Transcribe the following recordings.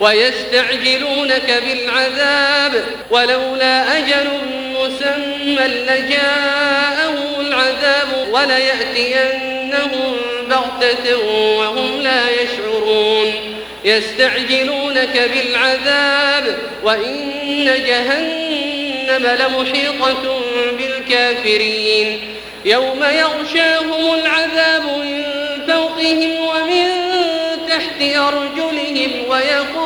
ويستعجلونك بالعذاب ولولا أجل مسمى لجاءهم العذاب وليأتينهم بغتة وهم لا يشعرون. يستعجلونك بالعذاب وإن جهنم لمحيطة بالكافرين. يوم يغشاهم العذاب من فوقهم ومن تحت أرجلهم ويقول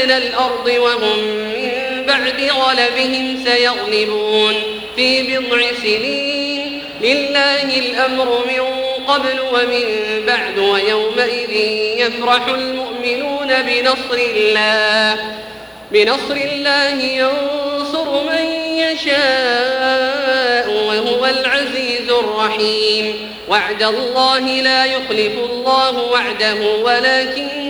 أدنى الأرض وهم من بعد غلبهم سيغلبون في بضع سنين. لله الأمر من قبل ومن بعد ويومئذ يفرح المؤمنون بنصر الله. بنصر الله ينصر من يشاء وهو العزيز الرحيم. وعد الله لا يخلف الله وعده ولكن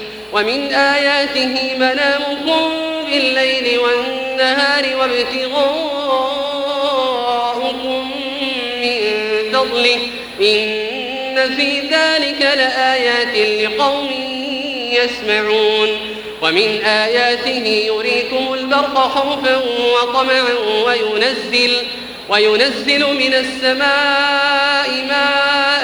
ومن آياته منامكم بالليل والنهار وابتغاؤكم من فضله. إن في ذلك لآيات لقوم يسمعون. ومن آياته يريكم البرق خوفا وطمعا وينزل وينزل من السماء ماء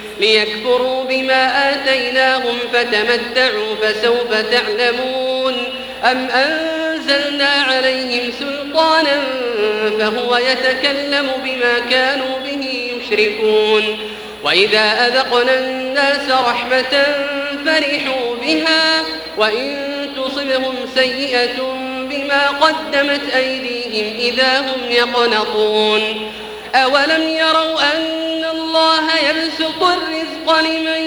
ليكفروا بما آتيناهم فتمتعوا فسوف تعلمون أم أنزلنا عليهم سلطانا فهو يتكلم بما كانوا به يشركون وإذا أذقنا الناس رحمة فرحوا بها وإن تصبهم سيئة بما قدمت أيديهم إذا هم يقنطون أولم يروا أن الله يبسط الرزق لمن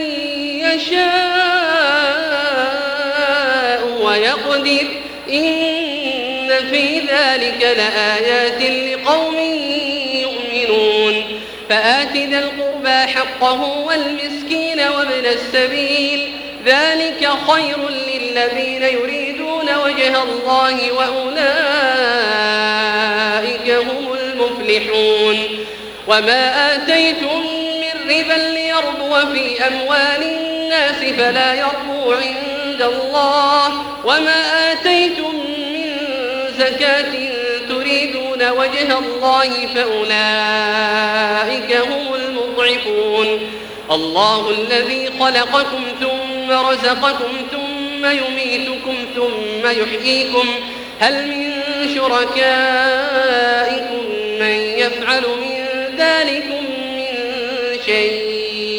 يشاء ويقدر. إن في ذلك لآيات لقوم يؤمنون. فآت ذا القربى حقه والمسكين وابن السبيل. ذلك خير للذين يريدون وجه الله وأولئك هم المفلحون. وما آتيتم من ربا ليربو في أموال الناس فلا يربو عند الله وما آتيتم من زكاة تريدون وجه الله فأولئك هم المضعفون الله الذي خلقكم ثم رزقكم ثم يميتكم ثم يحييكم هل من شركائكم من يفعل من ذلكم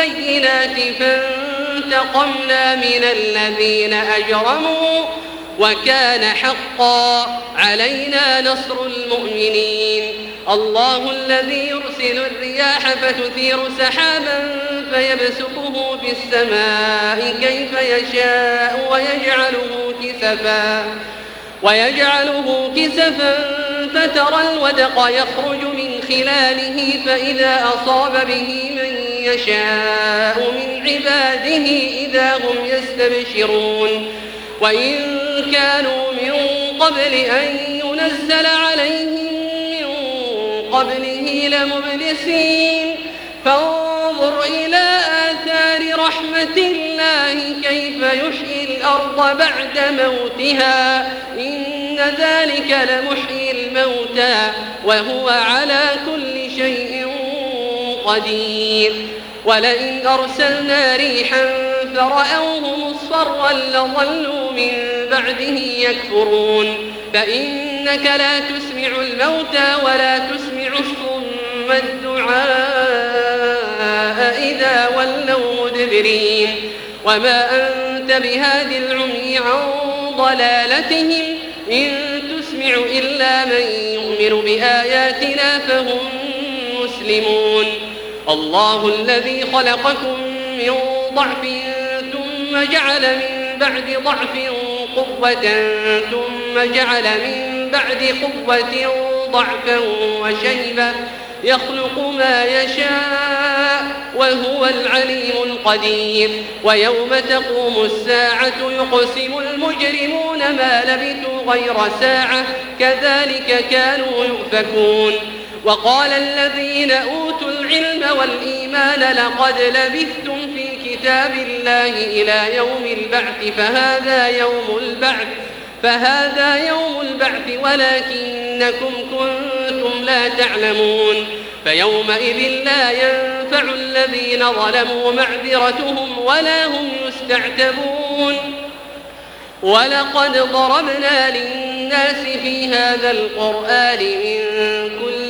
بالبينات فانتقمنا من الذين أجرموا وكان حقا علينا نصر المؤمنين. الله الذي يرسل الرياح فتثير سحابا فيبسطه في السماء كيف يشاء ويجعله كسفا ويجعله كسفا فترى الودق يخرج من خلاله فإذا أصاب به من يشاء من عباده إذا هم يستبشرون. وإن كانوا من قبل أن ينزل عليهم من قبله لمبلسين. فانظر إلى آثار رحمة الله كيف يحيي الأرض بعد موتها. إن ذلك لمحيي الموتى وهو على كل قدير. ولئن أرسلنا ريحا فرأوه مصفرا لظلوا من بعده يكفرون. فإنك لا تسمع الموتى ولا تسمع الصم الدعاء إذا ولوا مدبرين. وما أنت بهاد العمي عن ضلالتهم. إن تسمع إلا من يؤمن بآياتنا فهم مسلمون. الله الذي خلقكم من ضعف ثم جعل من بعد ضعف قوة ثم جعل من بعد قوة ضعفا وشيبا يخلق ما يشاء وهو العليم القدير. ويوم تقوم الساعة يقسم المجرمون ما لبثوا غير ساعة. كذلك كانوا يؤفكون. وقال الذين أوتوا العلم والإيمان لقد لبثتم في كتاب الله إلى يوم البعث فهذا يوم البعث فهذا يوم البعث ولكنكم كنتم لا تعلمون. فيومئذ لا ينفع الذين ظلموا معذرتهم ولا هم يستعتبون. ولقد ضربنا للناس في هذا القرآن من كل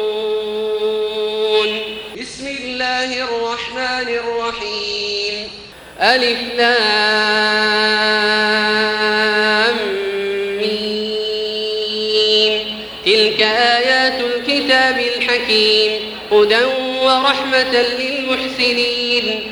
الله الرحمن الرحيم. ألف لام مين تلك آيات الكتاب الحكيم. هدى ورحمة للمحسنين.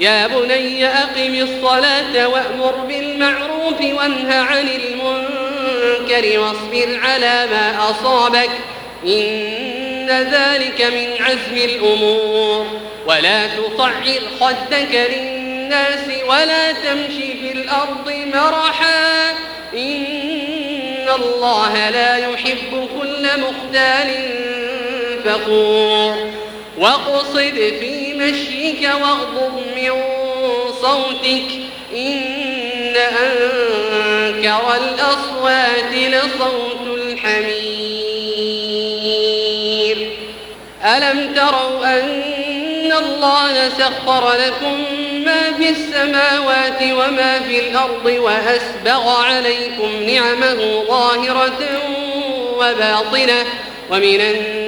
يا بني أقم الصلاة وأمر بالمعروف وانه عن المنكر واصبر على ما أصابك. إن ذلك من عزم الأمور. ولا تصعر خدك للناس ولا تمشي في الأرض مرحا. إن الله لا يحب كل مختال فخور. واقصد في مشيك واغضب من صوتك. إن أنكر الأصوات لصوت الحمير. ألم تروا أن الله سخر لكم ما في السماوات وما في الأرض وأسبغ عليكم نعمه ظاهرة وباطنة. ومن الناس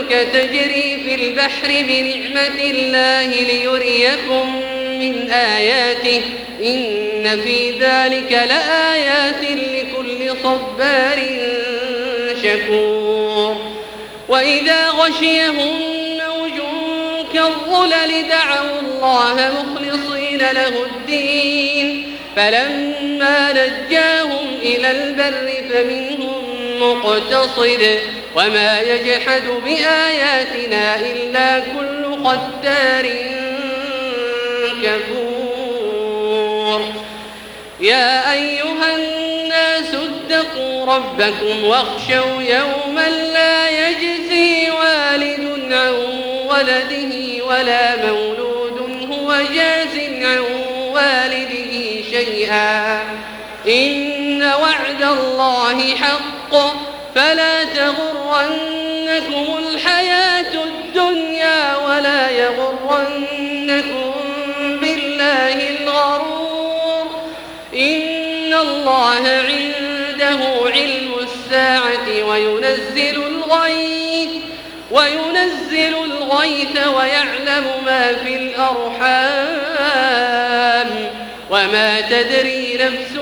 تجري في البحر بنعمة الله ليريكم من آياته. إن في ذلك لآيات لكل صبار شكور. وإذا غشيهم موج كالظلل دعوا الله مخلصين له الدين. فلما نجاهم إلى البر فمنهم مقتصد وما يجحد بآياتنا إلا كل ختار كفور. يا أيها الناس اتقوا ربكم واخشوا يوما لا يجزي والد عن ولده ولا مولود هو جاز عن والده شيئا. إن وعد الله حق. فلا تغرنكم الحياة الدنيا ولا يغرنكم بالله الغرور. إن الله عنده علم الساعة وينزل الغيث وينزل الغيث ويعلم ما في الأرحام. وما تدري نفس